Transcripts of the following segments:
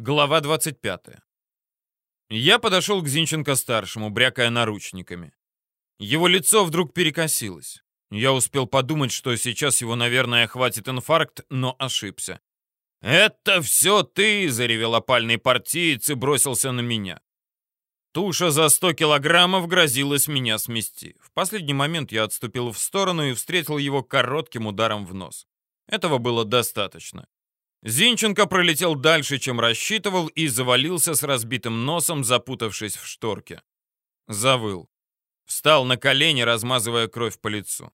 Глава 25. Я подошел к Зинченко-старшему, брякая наручниками. Его лицо вдруг перекосилось. Я успел подумать, что сейчас его, наверное, хватит инфаркт, но ошибся. «Это все ты!» — заревел опальный партиец и бросился на меня. Туша за 100 килограммов грозилась меня смести. В последний момент я отступил в сторону и встретил его коротким ударом в нос. Этого было достаточно. Зинченко пролетел дальше, чем рассчитывал, и завалился с разбитым носом, запутавшись в шторке. Завыл. Встал на колени, размазывая кровь по лицу.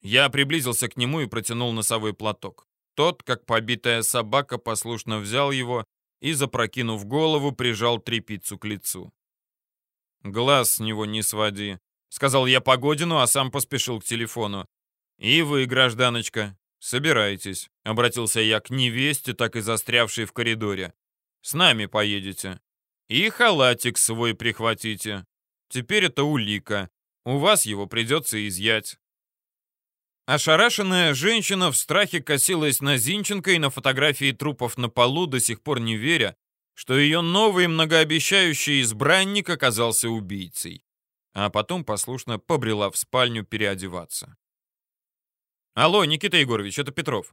Я приблизился к нему и протянул носовой платок. Тот, как побитая собака, послушно взял его и, запрокинув голову, прижал трепицу к лицу. «Глаз с него не своди», — сказал я Погодину, а сам поспешил к телефону. «И вы, гражданочка, «Собирайтесь», — обратился я к невесте, так и застрявшей в коридоре. «С нами поедете. И халатик свой прихватите. Теперь это улика. У вас его придется изъять». Ошарашенная женщина в страхе косилась на Зинченко и на фотографии трупов на полу, до сих пор не веря, что ее новый многообещающий избранник оказался убийцей. А потом послушно побрела в спальню переодеваться. Алло, Никита Егорович, это Петров.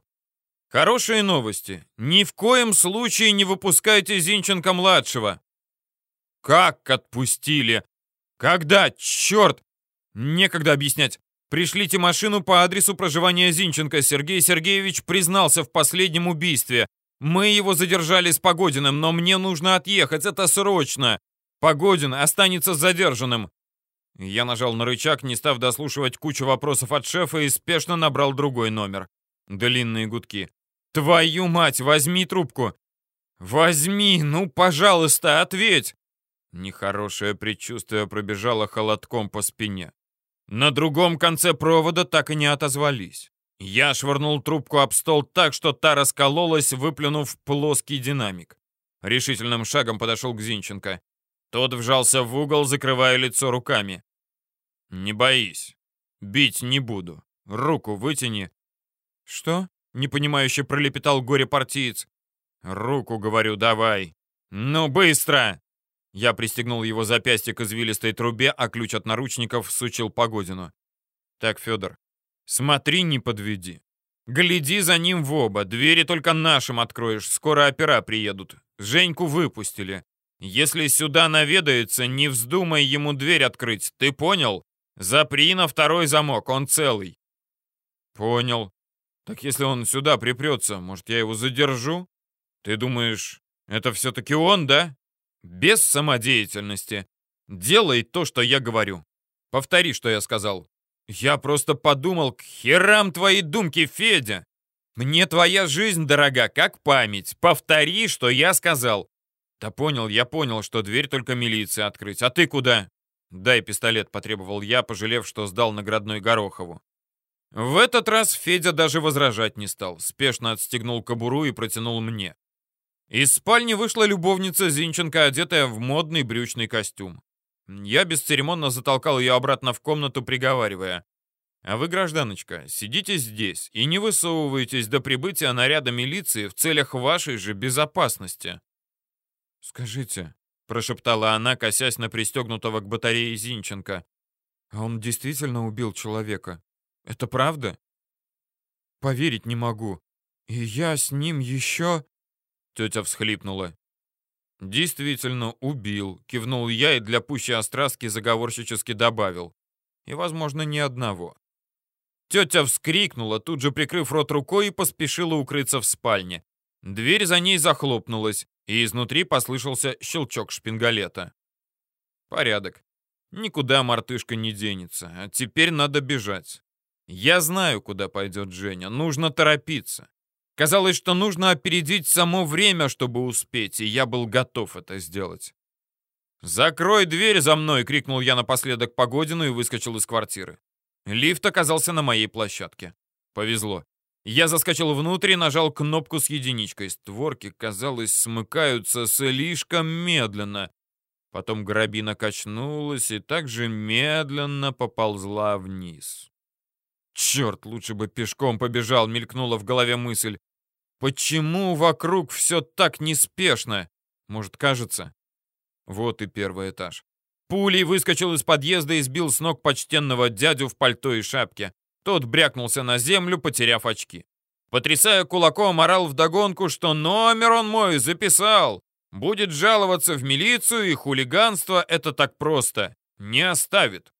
Хорошие новости. Ни в коем случае не выпускайте Зинченко-младшего. Как отпустили? Когда? Черт! Некогда объяснять. Пришлите машину по адресу проживания Зинченко. Сергей Сергеевич признался в последнем убийстве. Мы его задержали с Погодиным, но мне нужно отъехать, это срочно. Погодин останется задержанным. Я нажал на рычаг, не став дослушивать кучу вопросов от шефа и спешно набрал другой номер. Длинные гудки. «Твою мать, возьми трубку!» «Возьми, ну, пожалуйста, ответь!» Нехорошее предчувствие пробежало холодком по спине. На другом конце провода так и не отозвались. Я швырнул трубку об стол так, что та раскололась, выплюнув плоский динамик. Решительным шагом подошел к Зинченко. Тот вжался в угол, закрывая лицо руками. «Не боись. Бить не буду. Руку вытяни». «Что?» — непонимающе пролепетал горе-партиец. «Руку, говорю, давай. Ну, быстро!» Я пристегнул его запястье к извилистой трубе, а ключ от наручников сучил Погодину. «Так, Федор, смотри, не подведи. Гляди за ним в оба, двери только нашим откроешь, скоро опера приедут. Женьку выпустили. Если сюда наведается, не вздумай ему дверь открыть, ты понял? Запри на второй замок, он целый. Понял. Так если он сюда припрется, может, я его задержу? Ты думаешь, это все-таки он, да? Без самодеятельности. Делай то, что я говорю. Повтори, что я сказал. Я просто подумал, к херам твои думки, Федя. Мне твоя жизнь дорога, как память. Повтори, что я сказал. Да понял, я понял, что дверь только милиции открыть. А ты куда? «Дай пистолет», — потребовал я, пожалев, что сдал наградной Горохову. В этот раз Федя даже возражать не стал, спешно отстегнул кобуру и протянул мне. Из спальни вышла любовница Зинченко, одетая в модный брючный костюм. Я бесцеремонно затолкал ее обратно в комнату, приговаривая. «А вы, гражданочка, сидите здесь и не высовывайтесь до прибытия наряда милиции в целях вашей же безопасности». «Скажите, прошептала она, косясь на пристегнутого к батарее Зинченко. А он действительно убил человека? Это правда? Поверить не могу. И я с ним еще... Тетя всхлипнула. «Действительно, убил», — кивнул я и для пущей острастки заговорщически добавил. «И, возможно, ни одного». Тетя вскрикнула, тут же прикрыв рот рукой и поспешила укрыться в спальне. Дверь за ней захлопнулась и изнутри послышался щелчок шпингалета. Порядок. Никуда мартышка не денется, а теперь надо бежать. Я знаю, куда пойдет Женя, нужно торопиться. Казалось, что нужно опередить само время, чтобы успеть, и я был готов это сделать. «Закрой дверь за мной!» — крикнул я напоследок Погодину и выскочил из квартиры. Лифт оказался на моей площадке. Повезло. Я заскочил внутрь и нажал кнопку с единичкой. Створки, казалось, смыкаются слишком медленно. Потом грабина качнулась и также медленно поползла вниз. «Черт, лучше бы пешком побежал», — мелькнула в голове мысль. Почему вокруг все так неспешно? Может, кажется? Вот и первый этаж. Пулей выскочил из подъезда и сбил с ног почтенного дядю в пальто и шапке. Тот брякнулся на землю, потеряв очки. Потрясая кулаком, орал вдогонку, что номер он мой записал. Будет жаловаться в милицию, и хулиганство это так просто. Не оставит.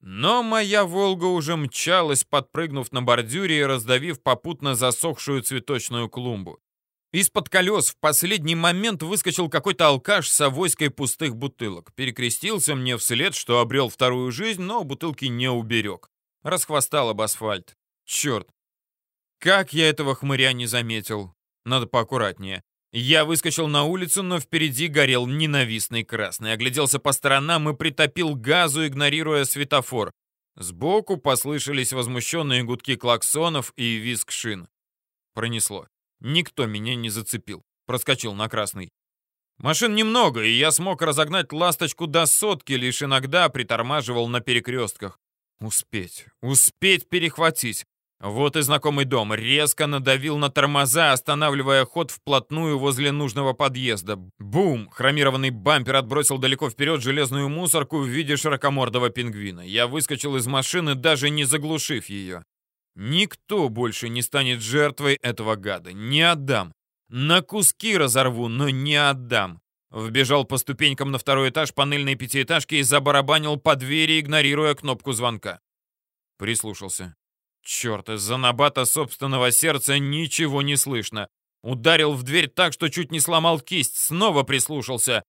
Но моя «Волга» уже мчалась, подпрыгнув на бордюре и раздавив попутно засохшую цветочную клумбу. Из-под колес в последний момент выскочил какой-то алкаш с авоськой пустых бутылок. Перекрестился мне вслед, что обрел вторую жизнь, но бутылки не уберег. Расхвостал об асфальт. Черт. Как я этого хмыря не заметил. Надо поаккуратнее. Я выскочил на улицу, но впереди горел ненавистный красный. Огляделся по сторонам и притопил газу, игнорируя светофор. Сбоку послышались возмущенные гудки клаксонов и визг шин. Пронесло. Никто меня не зацепил. Проскочил на красный. Машин немного, и я смог разогнать ласточку до сотки, лишь иногда притормаживал на перекрестках. Успеть, успеть перехватить. Вот и знакомый дом. Резко надавил на тормоза, останавливая ход вплотную возле нужного подъезда. Бум! Хромированный бампер отбросил далеко вперед железную мусорку в виде широкомордого пингвина. Я выскочил из машины, даже не заглушив ее. Никто больше не станет жертвой этого гада. Не отдам. На куски разорву, но не отдам. Вбежал по ступенькам на второй этаж панельной пятиэтажки и забарабанил по двери, игнорируя кнопку звонка. Прислушался. Черт, из-за набата собственного сердца ничего не слышно. Ударил в дверь так, что чуть не сломал кисть. Снова прислушался.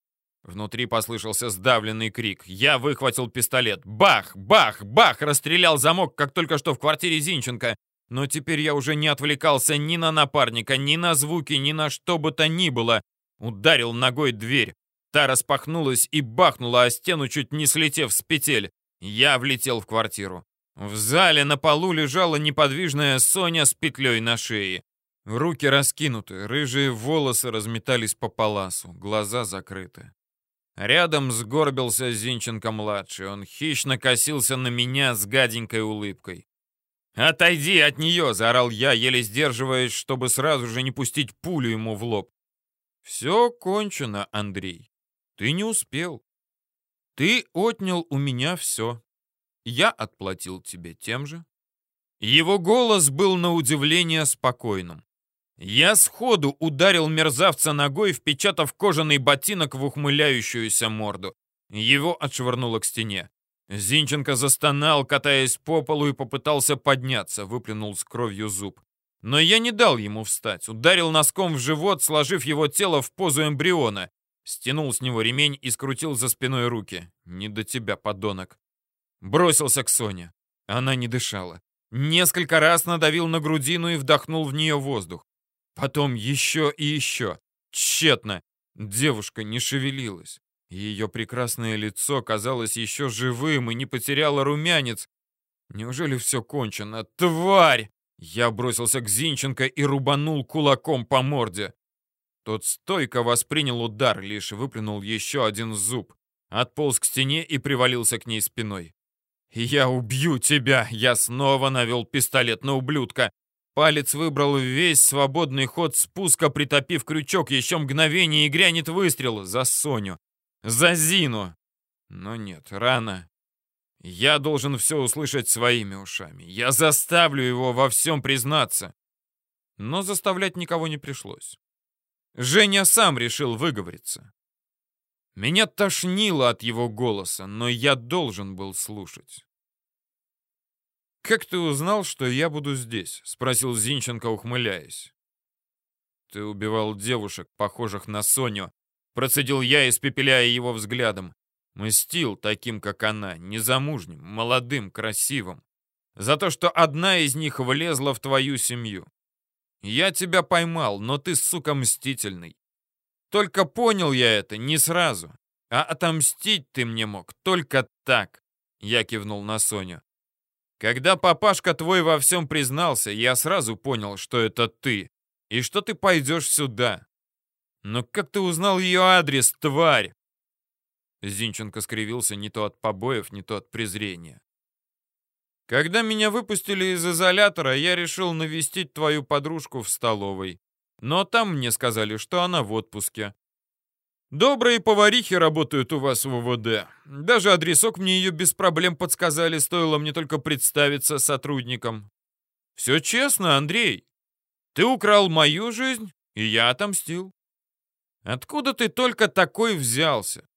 Внутри послышался сдавленный крик. Я выхватил пистолет. Бах! Бах! Бах! Расстрелял замок, как только что в квартире Зинченко. Но теперь я уже не отвлекался ни на напарника, ни на звуки, ни на что бы то ни было. Ударил ногой дверь. Та распахнулась и бахнула о стену, чуть не слетев с петель. Я влетел в квартиру. В зале на полу лежала неподвижная Соня с петлей на шее. Руки раскинуты, рыжие волосы разметались по паласу, глаза закрыты. Рядом сгорбился Зинченко-младший. Он хищно косился на меня с гаденькой улыбкой. «Отойди от нее!» — заорал я, еле сдерживаясь, чтобы сразу же не пустить пулю ему в лоб. «Все кончено, Андрей. Ты не успел. Ты отнял у меня все. Я отплатил тебе тем же». Его голос был на удивление спокойным. Я сходу ударил мерзавца ногой, впечатав кожаный ботинок в ухмыляющуюся морду. Его отшвырнуло к стене. Зинченко застонал, катаясь по полу и попытался подняться, выплюнул с кровью зуб. Но я не дал ему встать, ударил носком в живот, сложив его тело в позу эмбриона. Стянул с него ремень и скрутил за спиной руки. «Не до тебя, подонок!» Бросился к Соне. Она не дышала. Несколько раз надавил на грудину и вдохнул в нее воздух. Потом еще и еще. Тщетно. Девушка не шевелилась. Ее прекрасное лицо казалось еще живым и не потеряло румянец. Неужели все кончено? Тварь! Я бросился к Зинченко и рубанул кулаком по морде. Тот стойко воспринял удар, лишь выплюнул еще один зуб. Отполз к стене и привалился к ней спиной. «Я убью тебя!» Я снова навел пистолет на ублюдка. Палец выбрал весь свободный ход спуска, притопив крючок. Еще мгновение и грянет выстрел за Соню. За Зину. Но нет, рано. Я должен все услышать своими ушами. Я заставлю его во всем признаться. Но заставлять никого не пришлось. Женя сам решил выговориться. Меня тошнило от его голоса, но я должен был слушать. «Как ты узнал, что я буду здесь?» — спросил Зинченко, ухмыляясь. «Ты убивал девушек, похожих на Соню», — процедил я, испепеляя его взглядом. Мстил таким, как она, незамужним, молодым, красивым. За то, что одна из них влезла в твою семью. Я тебя поймал, но ты, сука, мстительный. Только понял я это не сразу. А отомстить ты мне мог только так. Я кивнул на Соню. Когда папашка твой во всем признался, я сразу понял, что это ты, и что ты пойдешь сюда. Но как ты узнал ее адрес, тварь?» Зинченко скривился не то от побоев, не то от презрения. «Когда меня выпустили из изолятора, я решил навестить твою подружку в столовой. Но там мне сказали, что она в отпуске. Добрые поварихи работают у вас в УВД. Даже адресок мне ее без проблем подсказали, стоило мне только представиться сотрудником. Все честно, Андрей. Ты украл мою жизнь, и я отомстил. Откуда ты только такой взялся?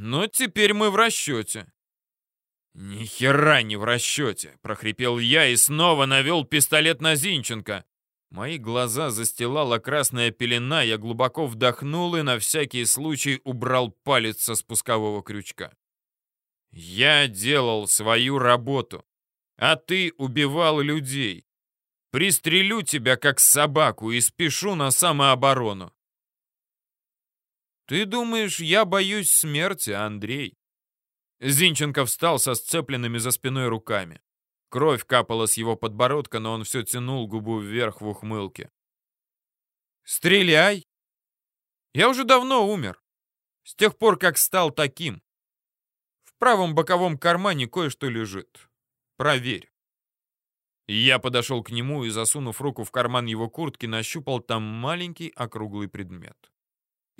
Но теперь мы в расчете. «Ни хера не в расчете!» — прохрипел я и снова навел пистолет на Зинченко. Мои глаза застилала красная пелена, я глубоко вдохнул и на всякий случай убрал палец со спускового крючка. Я делал свою работу, а ты убивал людей. Пристрелю тебя, как собаку, и спешу на самооборону. Ты думаешь, я боюсь смерти, Андрей? Зинченко встал со сцепленными за спиной руками. Кровь капала с его подбородка, но он все тянул губу вверх в ухмылке. «Стреляй!» «Я уже давно умер. С тех пор, как стал таким. В правом боковом кармане кое-что лежит. Проверь». Я подошел к нему и, засунув руку в карман его куртки, нащупал там маленький округлый предмет.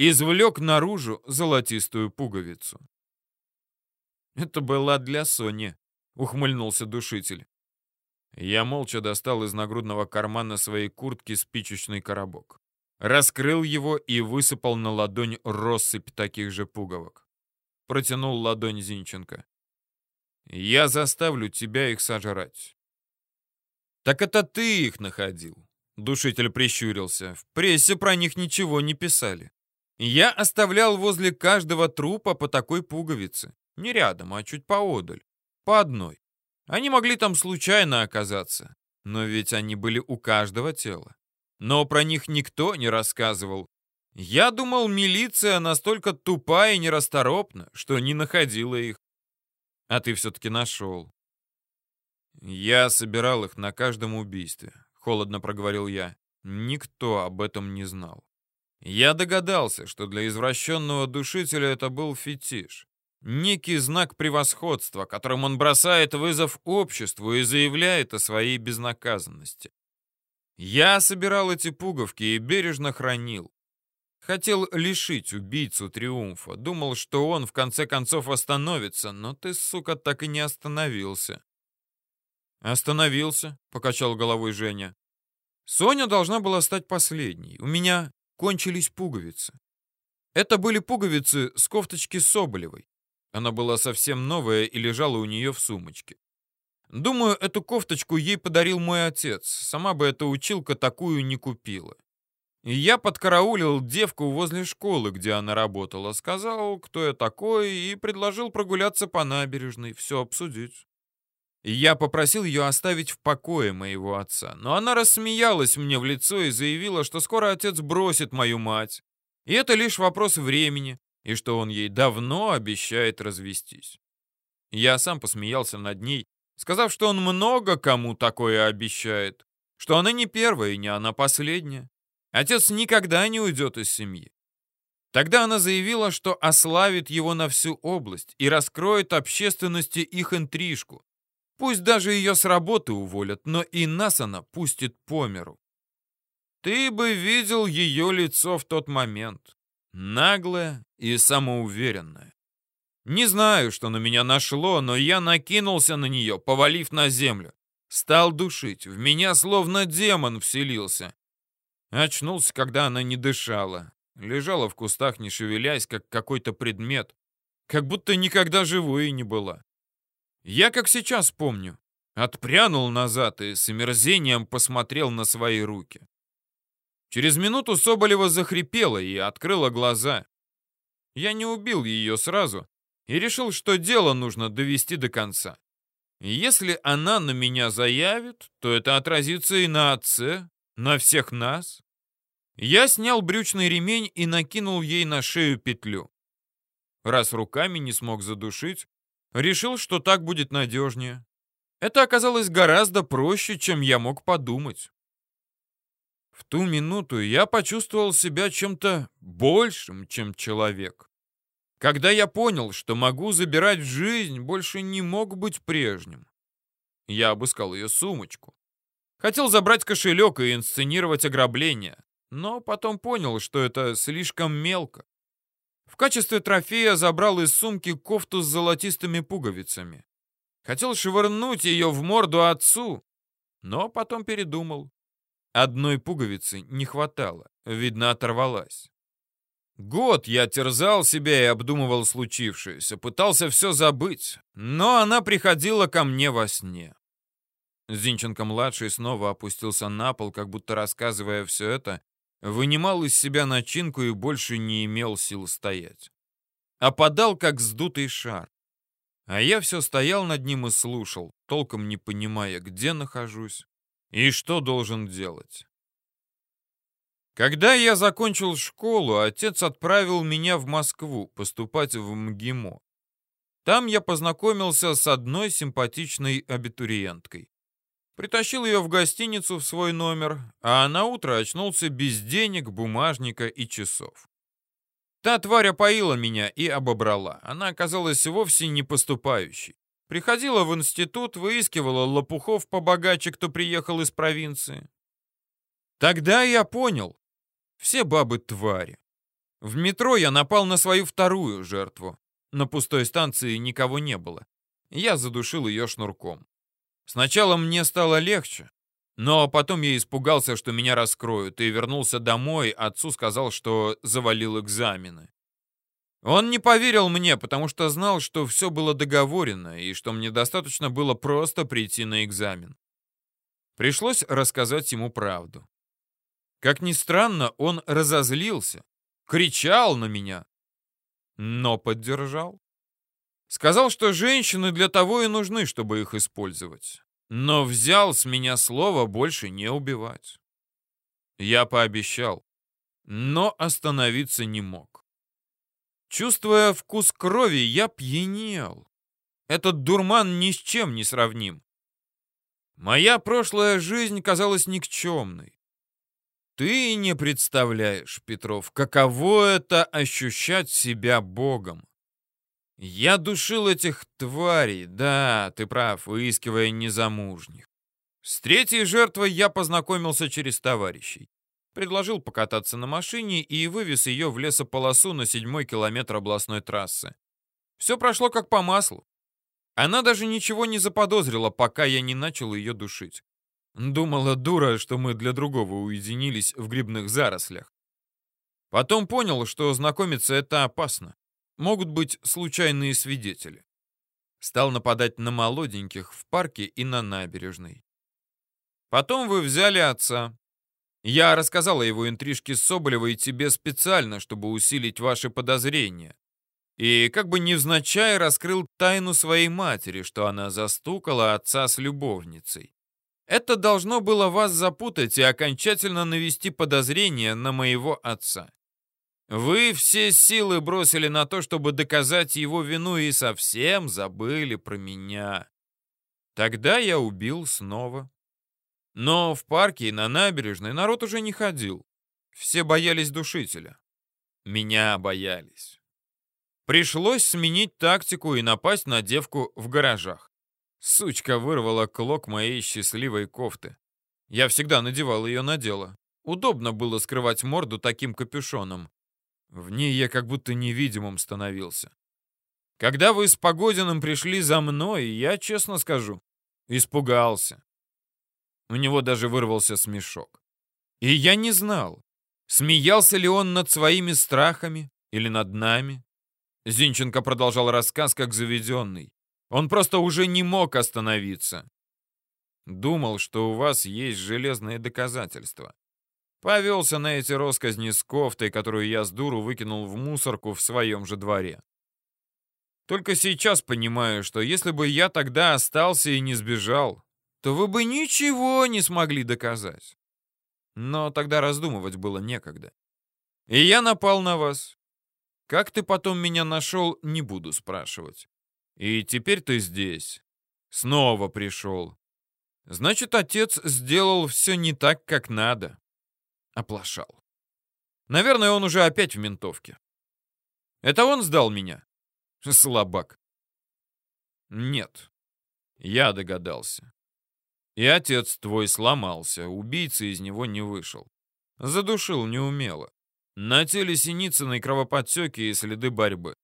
Извлек наружу золотистую пуговицу. Это была для Сони ухмыльнулся душитель. Я молча достал из нагрудного кармана своей куртки спичечный коробок. Раскрыл его и высыпал на ладонь россыпь таких же пуговок. Протянул ладонь Зинченко. «Я заставлю тебя их сожрать». «Так это ты их находил?» Душитель прищурился. «В прессе про них ничего не писали. Я оставлял возле каждого трупа по такой пуговице. Не рядом, а чуть поодаль. По одной. Они могли там случайно оказаться, но ведь они были у каждого тела. Но про них никто не рассказывал. Я думал, милиция настолько тупая и нерасторопна, что не находила их. А ты все-таки нашел. Я собирал их на каждом убийстве, холодно проговорил я. Никто об этом не знал. Я догадался, что для извращенного душителя это был фетиш. Некий знак превосходства, которым он бросает вызов обществу и заявляет о своей безнаказанности. Я собирал эти пуговки и бережно хранил. Хотел лишить убийцу триумфа. Думал, что он в конце концов остановится, но ты, сука, так и не остановился. «Остановился», — покачал головой Женя. «Соня должна была стать последней. У меня кончились пуговицы. Это были пуговицы с кофточки Соболевой. Она была совсем новая и лежала у нее в сумочке. Думаю, эту кофточку ей подарил мой отец. Сама бы эта училка такую не купила. И я подкараулил девку возле школы, где она работала, сказал, кто я такой, и предложил прогуляться по набережной, все обсудить. Я попросил ее оставить в покое моего отца, но она рассмеялась мне в лицо и заявила, что скоро отец бросит мою мать. И это лишь вопрос времени, и что он ей давно обещает развестись. Я сам посмеялся над ней, сказав, что он много кому такое обещает, что она не первая и не она последняя. Отец никогда не уйдет из семьи. Тогда она заявила, что ославит его на всю область и раскроет общественности их интрижку. Пусть даже ее с работы уволят, но и нас она пустит по миру. Ты бы видел ее лицо в тот момент. Наглая и самоуверенная. Не знаю, что на меня нашло, но я накинулся на нее, повалив на землю. Стал душить, в меня словно демон вселился. Очнулся, когда она не дышала. Лежала в кустах, не шевелясь, как какой-то предмет. Как будто никогда живой не была. Я, как сейчас помню, отпрянул назад и с омерзением посмотрел на свои руки. Через минуту Соболева захрипела и открыла глаза. Я не убил ее сразу и решил, что дело нужно довести до конца. Если она на меня заявит, то это отразится и на отце, на всех нас. Я снял брючный ремень и накинул ей на шею петлю. Раз руками не смог задушить, решил, что так будет надежнее. Это оказалось гораздо проще, чем я мог подумать. В ту минуту я почувствовал себя чем-то большим, чем человек. Когда я понял, что могу забирать жизнь, больше не мог быть прежним. Я обыскал ее сумочку. Хотел забрать кошелек и инсценировать ограбление. но потом понял, что это слишком мелко. В качестве трофея забрал из сумки кофту с золотистыми пуговицами. Хотел швырнуть ее в морду отцу, но потом передумал. Одной пуговицы не хватало, видно, оторвалась. Год я терзал себя и обдумывал случившееся, пытался все забыть, но она приходила ко мне во сне. Зинченко-младший снова опустился на пол, как будто рассказывая все это, вынимал из себя начинку и больше не имел сил стоять. Опадал, как сдутый шар. А я все стоял над ним и слушал, толком не понимая, где нахожусь и что должен делать. Когда я закончил школу, отец отправил меня в Москву поступать в МГИМО. Там я познакомился с одной симпатичной абитуриенткой. Притащил ее в гостиницу в свой номер, а на утро очнулся без денег, бумажника и часов. Та тварь опоила меня и обобрала. Она оказалась вовсе не поступающей. Приходила в институт, выискивала лопухов побогаче, кто приехал из провинции. Тогда я понял, все бабы твари. В метро я напал на свою вторую жертву. На пустой станции никого не было. Я задушил ее шнурком. Сначала мне стало легче, но потом я испугался, что меня раскроют, и вернулся домой, отцу сказал, что завалил экзамены. Он не поверил мне, потому что знал, что все было договорено, и что мне достаточно было просто прийти на экзамен. Пришлось рассказать ему правду. Как ни странно, он разозлился, кричал на меня, но поддержал. Сказал, что женщины для того и нужны, чтобы их использовать. Но взял с меня слово больше не убивать. Я пообещал, но остановиться не мог. Чувствуя вкус крови, я пьянел. Этот дурман ни с чем не сравним. Моя прошлая жизнь казалась никчемной. Ты не представляешь, Петров, каково это ощущать себя Богом. Я душил этих тварей, да, ты прав, выискивая незамужних. С третьей жертвой я познакомился через товарищей. Предложил покататься на машине и вывез ее в лесополосу на седьмой километр областной трассы. Все прошло как по маслу. Она даже ничего не заподозрила, пока я не начал ее душить. Думала дура, что мы для другого уединились в грибных зарослях. Потом понял, что знакомиться это опасно могут быть случайные свидетели. Стал нападать на молоденьких в парке и на набережной. Потом вы взяли отца. Я рассказал о его интрижке с Соболевой тебе специально, чтобы усилить ваши подозрения. И как бы невзначай раскрыл тайну своей матери, что она застукала отца с любовницей. Это должно было вас запутать и окончательно навести подозрения на моего отца. Вы все силы бросили на то, чтобы доказать его вину, и совсем забыли про меня. Тогда я убил снова. Но в парке и на набережной народ уже не ходил. Все боялись душителя. Меня боялись. Пришлось сменить тактику и напасть на девку в гаражах. Сучка вырвала клок моей счастливой кофты. Я всегда надевал ее на дело. Удобно было скрывать морду таким капюшоном. В ней я как будто невидимым становился. Когда вы с Погодиным пришли за мной, я, честно скажу, испугался. У него даже вырвался смешок. И я не знал, смеялся ли он над своими страхами или над нами. Зинченко продолжал рассказ как заведенный. Он просто уже не мог остановиться. Думал, что у вас есть железные доказательства. Повелся на эти росказни с кофтой, которую я с дуру выкинул в мусорку в своем же дворе. Только сейчас понимаю, что если бы я тогда остался и не сбежал, то вы бы ничего не смогли доказать. Но тогда раздумывать было некогда. И я напал на вас. Как ты потом меня нашел, не буду спрашивать. И теперь ты здесь. Снова пришел. Значит, отец сделал все не так, как надо. Оплошал. Наверное, он уже опять в ментовке. Это он сдал меня? Слабак. Нет. Я догадался. И отец твой сломался, убийца из него не вышел. Задушил неумело. На теле Синицыной кровоподтеки и следы борьбы.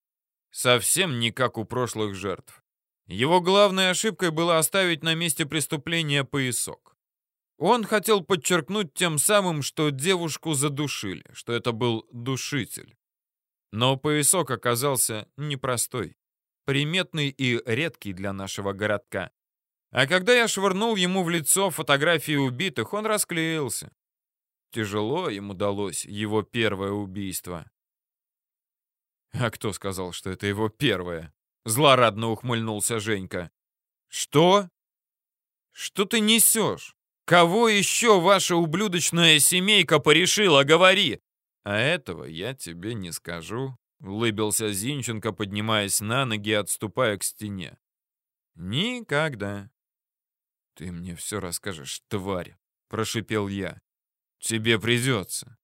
Совсем не как у прошлых жертв. Его главной ошибкой было оставить на месте преступления поясок. Он хотел подчеркнуть тем самым, что девушку задушили, что это был душитель. Но поясок оказался непростой, приметный и редкий для нашего городка. А когда я швырнул ему в лицо фотографии убитых, он расклеился. Тяжело ему далось его первое убийство. А кто сказал, что это его первое? Злорадно ухмыльнулся Женька. Что? Что ты несешь? Кого еще ваша ублюдочная семейка порешила, говори! А этого я тебе не скажу, улыбился Зинченко, поднимаясь на ноги и отступая к стене. Никогда. Ты мне все расскажешь, тварь, прошипел я. Тебе придется.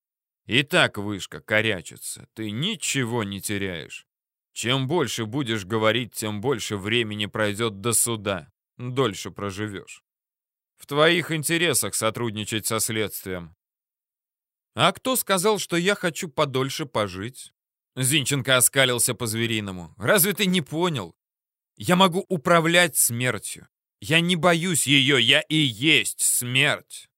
И так вышка корячится, ты ничего не теряешь. Чем больше будешь говорить, тем больше времени пройдет до суда, дольше проживешь. В твоих интересах сотрудничать со следствием. А кто сказал, что я хочу подольше пожить? Зинченко оскалился по-звериному. Разве ты не понял? Я могу управлять смертью. Я не боюсь ее, я и есть смерть.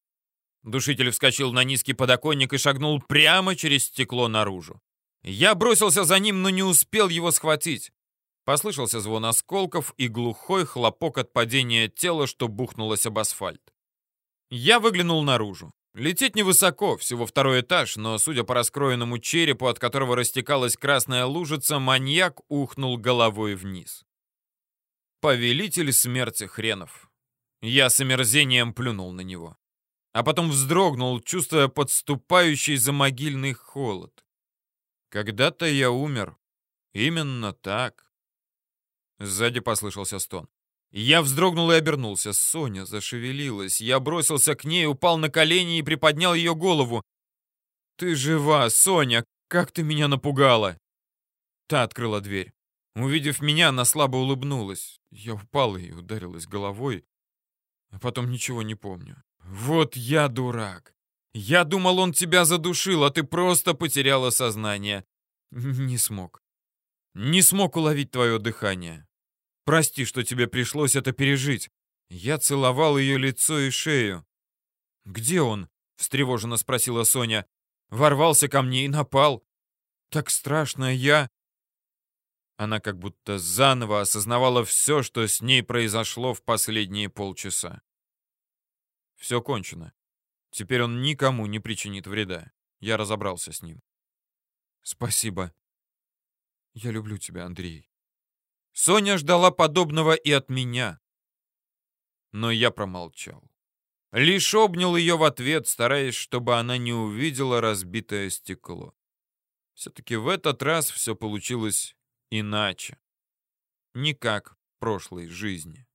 Душитель вскочил на низкий подоконник и шагнул прямо через стекло наружу. Я бросился за ним, но не успел его схватить. Послышался звон осколков и глухой хлопок от падения тела, что бухнулось об асфальт. Я выглянул наружу. Лететь невысоко, всего второй этаж, но, судя по раскроенному черепу, от которого растекалась красная лужица, маньяк ухнул головой вниз. Повелитель смерти хренов. Я с омерзением плюнул на него а потом вздрогнул, чувствуя подступающий за могильный холод. Когда-то я умер. Именно так. Сзади послышался стон. Я вздрогнул и обернулся. Соня зашевелилась. Я бросился к ней, упал на колени и приподнял ее голову. «Ты жива, Соня! Как ты меня напугала!» Та открыла дверь. Увидев меня, она слабо улыбнулась. Я упал и ударилась головой, а потом ничего не помню. «Вот я дурак! Я думал, он тебя задушил, а ты просто потеряла сознание. Не смог. Не смог уловить твое дыхание. Прости, что тебе пришлось это пережить. Я целовал ее лицо и шею. «Где он?» — встревоженно спросила Соня. «Ворвался ко мне и напал. Так страшно, я...» Она как будто заново осознавала все, что с ней произошло в последние полчаса. Все кончено. Теперь он никому не причинит вреда. Я разобрался с ним. Спасибо. Я люблю тебя, Андрей. Соня ждала подобного и от меня. Но я промолчал. Лишь обнял ее в ответ, стараясь, чтобы она не увидела разбитое стекло. Все-таки в этот раз все получилось иначе. Не как в прошлой жизни.